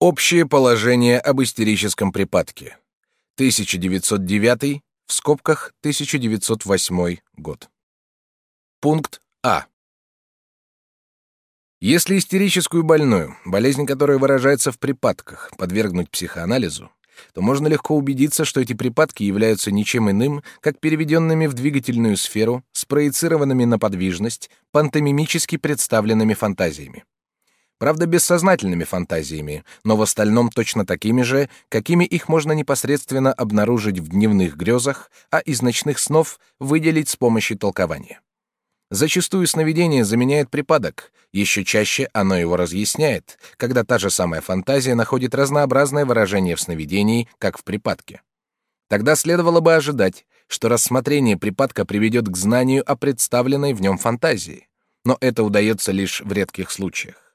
Общее положение об истерическом припадке. 1909, в скобках 1908 год. Пункт А. Если истерическую больную, болезнь которой выражается в припадках, подвергнуть психоанализу, то можно легко убедиться, что эти припадки являются ничем иным, как переведенными в двигательную сферу, спроецированными на подвижность, пантомимически представленными фантазиями. Правда, бессознательными фантазиями, но в остальном точно такими же, какими их можно непосредственно обнаружить в дневных грезах, а из ночных снов выделить с помощью толкования. Зачастую сновидение заменяет припадок, еще чаще оно его разъясняет, когда та же самая фантазия находит разнообразное выражение в сновидении, как в припадке. Тогда следовало бы ожидать, что рассмотрение припадка приведет к знанию о представленной в нем фантазии, но это удается лишь в редких случаях.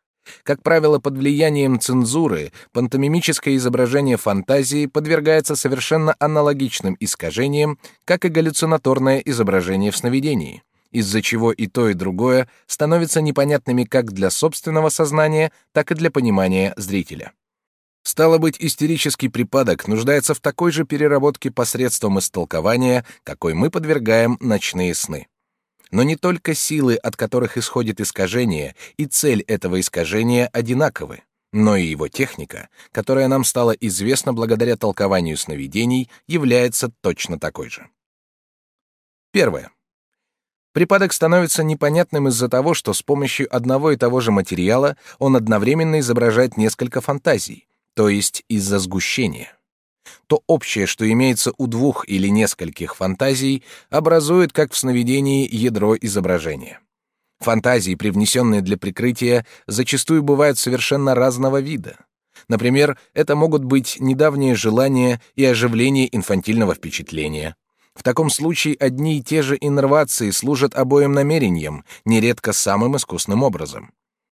Как правило, под влиянием цензуры пантомимическое изображение фантазии подвергается совершенно аналогичным искажениям, как и галлюцинаторное изображение в сновидении, из-за чего и то, и другое становятся непонятными как для собственного сознания, так и для понимания зрителя. Стало быть, истерический припадок нуждается в такой же переработке посредством истолкования, какой мы подвергаем ночные сны. Но не только силы, от которых исходит искажение, и цель этого искажения одинаковы, но и его техника, которая нам стала известна благодаря толкованию сновидений, является точно такой же. Первое. Припадок становится непонятным из-за того, что с помощью одного и того же материала он одновременно изображает несколько фантазий, то есть из-за сгущения то общее, что имеется у двух или нескольких фантазий, образует, как в сновидении, ядро изображения. Фантазии, привнесенные для прикрытия, зачастую бывают совершенно разного вида. Например, это могут быть недавние желания и оживление инфантильного впечатления. В таком случае одни и те же иннервации служат обоим намерениям, нередко самым искусным образом.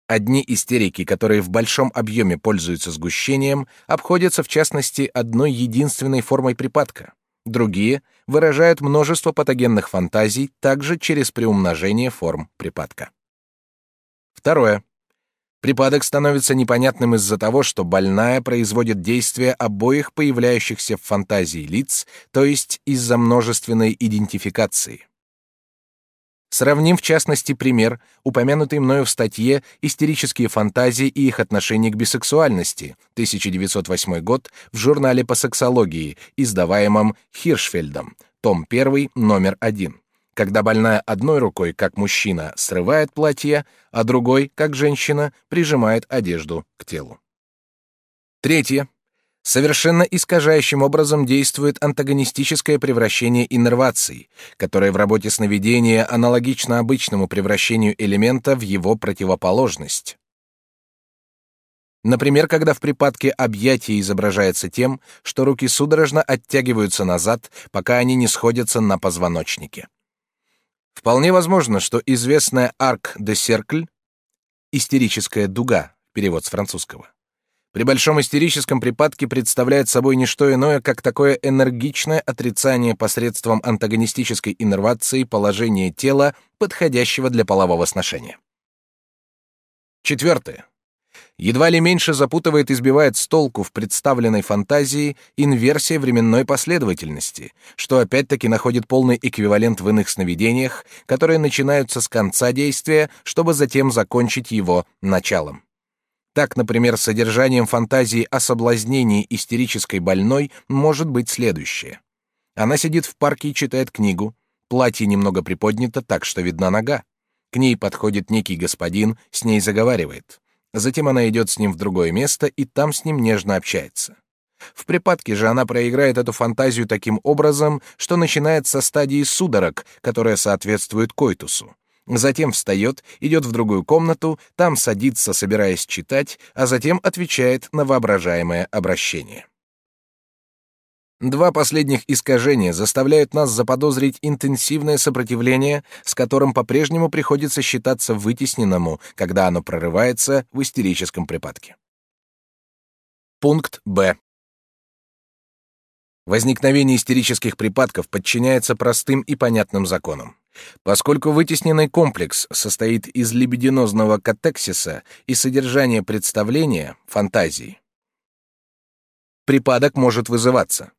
Одни истерики, которые в большом объеме пользуются сгущением, обходятся в частности одной единственной формой припадка. Другие выражают множество патогенных фантазий также через приумножение форм припадка. Второе. Припадок становится непонятным из-за того, что больная производит действия обоих появляющихся в фантазии лиц, то есть из-за множественной идентификации. Сравним в частности пример, упомянутый мною в статье «Истерические фантазии и их отношение к бисексуальности», 1908 год, в журнале по сексологии, издаваемом Хиршфельдом, том 1, номер 1 когда больная одной рукой, как мужчина, срывает платье, а другой, как женщина, прижимает одежду к телу. Третье совершенно искажающим образом действует антагонистическое превращение иннерваций, которое в работе сновидения аналогично обычному превращению элемента в его противоположность. Например, когда в припадке объятия изображается тем, что руки судорожно оттягиваются назад, пока они не сходятся на позвоночнике. Вполне возможно, что известная арк де серкль истерическая дуга, перевод с французского, при большом истерическом припадке представляет собой не что иное, как такое энергичное отрицание посредством антагонистической иннервации положения тела, подходящего для полового сношения. Четвертое. Едва ли меньше запутывает и сбивает с толку в представленной фантазии инверсия временной последовательности, что опять-таки находит полный эквивалент в иных сновидениях, которые начинаются с конца действия, чтобы затем закончить его началом. Так, например, содержанием фантазии о соблазнении истерической больной может быть следующее. Она сидит в парке и читает книгу, платье немного приподнято так, что видна нога. К ней подходит некий господин, с ней заговаривает. Затем она идет с ним в другое место и там с ним нежно общается. В припадке же она проиграет эту фантазию таким образом, что начинает со стадии судорог, которая соответствует койтусу. Затем встает, идет в другую комнату, там садится, собираясь читать, а затем отвечает на воображаемое обращение. Два последних искажения заставляют нас заподозрить интенсивное сопротивление, с которым по-прежнему приходится считаться вытесненному, когда оно прорывается в истерическом припадке. Пункт Б. Возникновение истерических припадков подчиняется простым и понятным законам. Поскольку вытесненный комплекс состоит из либидинозного катексиса и содержания представления, фантазии, Припадок может вызываться.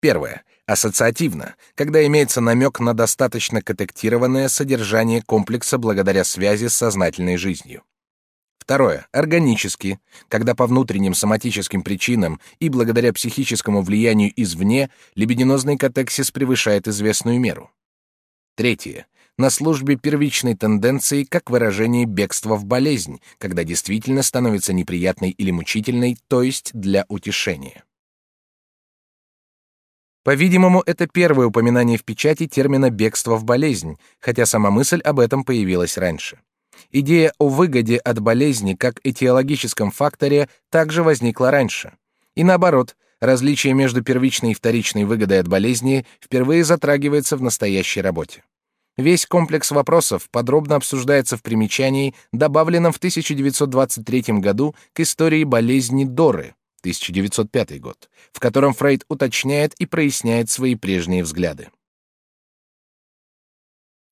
Первое. Ассоциативно, когда имеется намек на достаточно котектированное содержание комплекса благодаря связи с сознательной жизнью. Второе. Органически, когда по внутренним соматическим причинам и благодаря психическому влиянию извне либидинозный катексис превышает известную меру. Третье. На службе первичной тенденции как выражение бегства в болезнь, когда действительно становится неприятной или мучительной, то есть для утешения. По-видимому, это первое упоминание в печати термина «бегство в болезнь», хотя сама мысль об этом появилась раньше. Идея о выгоде от болезни как этиологическом факторе также возникла раньше. И наоборот, различие между первичной и вторичной выгодой от болезни впервые затрагивается в настоящей работе. Весь комплекс вопросов подробно обсуждается в примечании, добавленном в 1923 году к истории болезни Доры, 1905 год, в котором Фрейд уточняет и проясняет свои прежние взгляды.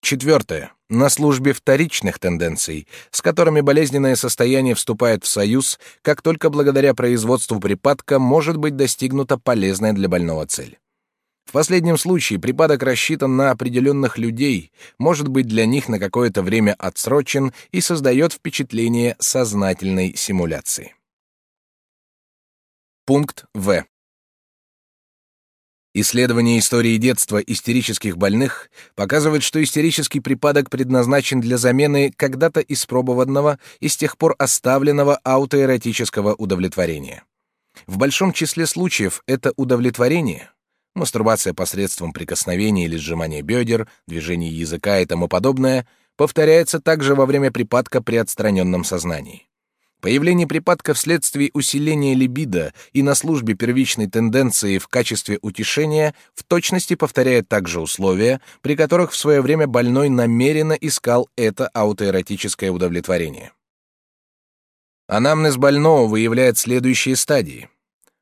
Четвертое. На службе вторичных тенденций, с которыми болезненное состояние вступает в союз, как только благодаря производству припадка может быть достигнута полезная для больного цель. В последнем случае припадок рассчитан на определенных людей, может быть для них на какое-то время отсрочен и создает впечатление сознательной симуляции. Пункт В. Исследование истории детства истерических больных показывает, что истерический припадок предназначен для замены когда-то испробованного и с тех пор оставленного аутоэротического удовлетворения. В большом числе случаев это удовлетворение мастурбация посредством прикосновения или сжимания бедер, движений языка и тому подобное, повторяется также во время припадка при отстраненном сознании. Появление припадка вследствие усиления либидо и на службе первичной тенденции в качестве утешения в точности повторяет также условия, при которых в свое время больной намеренно искал это аутоэротическое удовлетворение. Анамнез больного выявляет следующие стадии.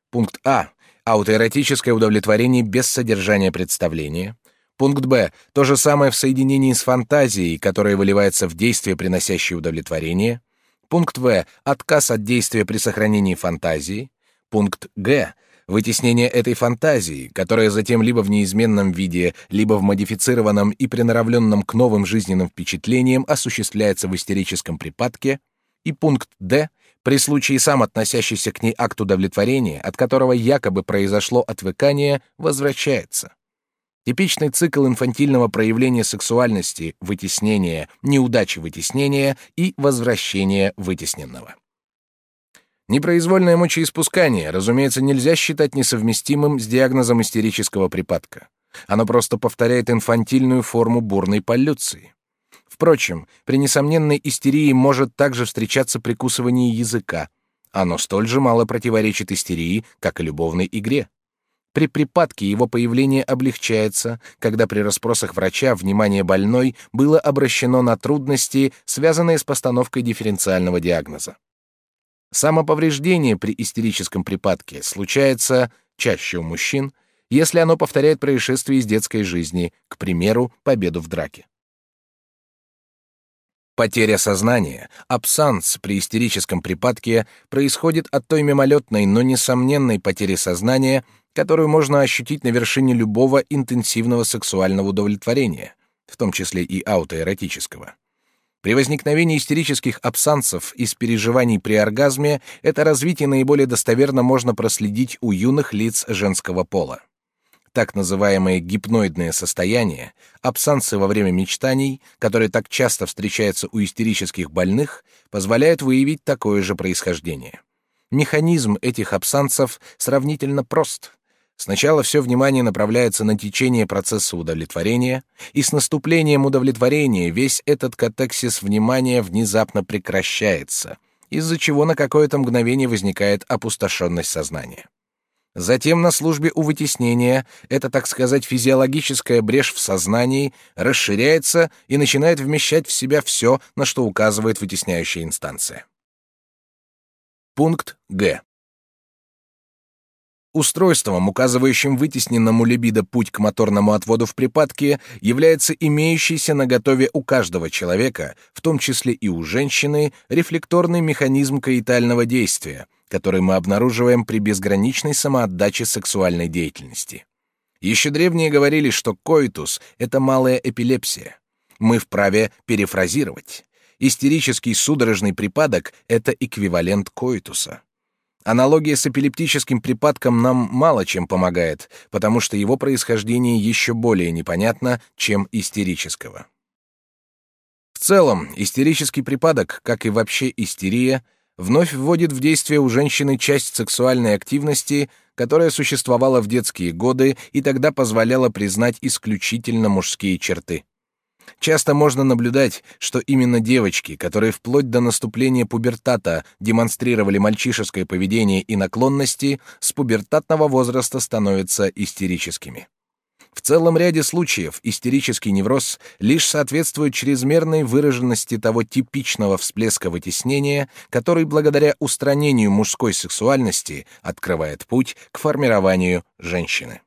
Пункт А аутоэротическое удовлетворение без содержания представления. Пункт Б. То же самое в соединении с фантазией, которая выливается в действие, приносящее удовлетворение. Пункт В. Отказ от действия при сохранении фантазии. Пункт Г. Вытеснение этой фантазии, которая затем либо в неизменном виде, либо в модифицированном и приноравленном к новым жизненным впечатлениям осуществляется в истерическом припадке. И пункт Д при случае сам относящийся к ней акт удовлетворения, от которого якобы произошло отвыкание, возвращается. Типичный цикл инфантильного проявления сексуальности, вытеснения, неудачи вытеснения и возвращения вытесненного. Непроизвольное мочеиспускание, разумеется, нельзя считать несовместимым с диагнозом истерического припадка. Оно просто повторяет инфантильную форму бурной полюции. Впрочем, при несомненной истерии может также встречаться прикусывание языка. Оно столь же мало противоречит истерии, как и любовной игре. При припадке его появление облегчается, когда при расспросах врача внимание больной было обращено на трудности, связанные с постановкой дифференциального диагноза. Самоповреждение при истерическом припадке случается чаще у мужчин, если оно повторяет происшествие из детской жизни, к примеру, победу в драке. Потеря сознания, абсанс при истерическом припадке происходит от той мимолетной, но несомненной потери сознания, которую можно ощутить на вершине любого интенсивного сексуального удовлетворения, в том числе и аутоэротического. При возникновении истерических абсансов из переживаний при оргазме это развитие наиболее достоверно можно проследить у юных лиц женского пола так называемые гипноидные состояния, абсансы во время мечтаний, которые так часто встречаются у истерических больных, позволяют выявить такое же происхождение. Механизм этих абсансов сравнительно прост. Сначала все внимание направляется на течение процесса удовлетворения, и с наступлением удовлетворения весь этот катексис внимания внезапно прекращается, из-за чего на какое-то мгновение возникает опустошенность сознания. Затем на службе у вытеснения эта, так сказать, физиологическая брешь в сознании расширяется и начинает вмещать в себя все, на что указывает вытесняющая инстанция. Пункт Г. Устройством, указывающим вытесненному либидо путь к моторному отводу в припадке, является имеющийся на готове у каждого человека, в том числе и у женщины, рефлекторный механизм каитального действия, который мы обнаруживаем при безграничной самоотдаче сексуальной деятельности. Еще древние говорили, что коитус — это малая эпилепсия. Мы вправе перефразировать. Истерический судорожный припадок — это эквивалент коитуса. Аналогия с эпилептическим припадком нам мало чем помогает, потому что его происхождение еще более непонятно, чем истерического. В целом, истерический припадок, как и вообще истерия, вновь вводит в действие у женщины часть сексуальной активности, которая существовала в детские годы и тогда позволяла признать исключительно мужские черты. Часто можно наблюдать, что именно девочки, которые вплоть до наступления пубертата демонстрировали мальчишеское поведение и наклонности, с пубертатного возраста становятся истерическими. В целом ряде случаев истерический невроз лишь соответствует чрезмерной выраженности того типичного всплеска вытеснения, который благодаря устранению мужской сексуальности открывает путь к формированию женщины.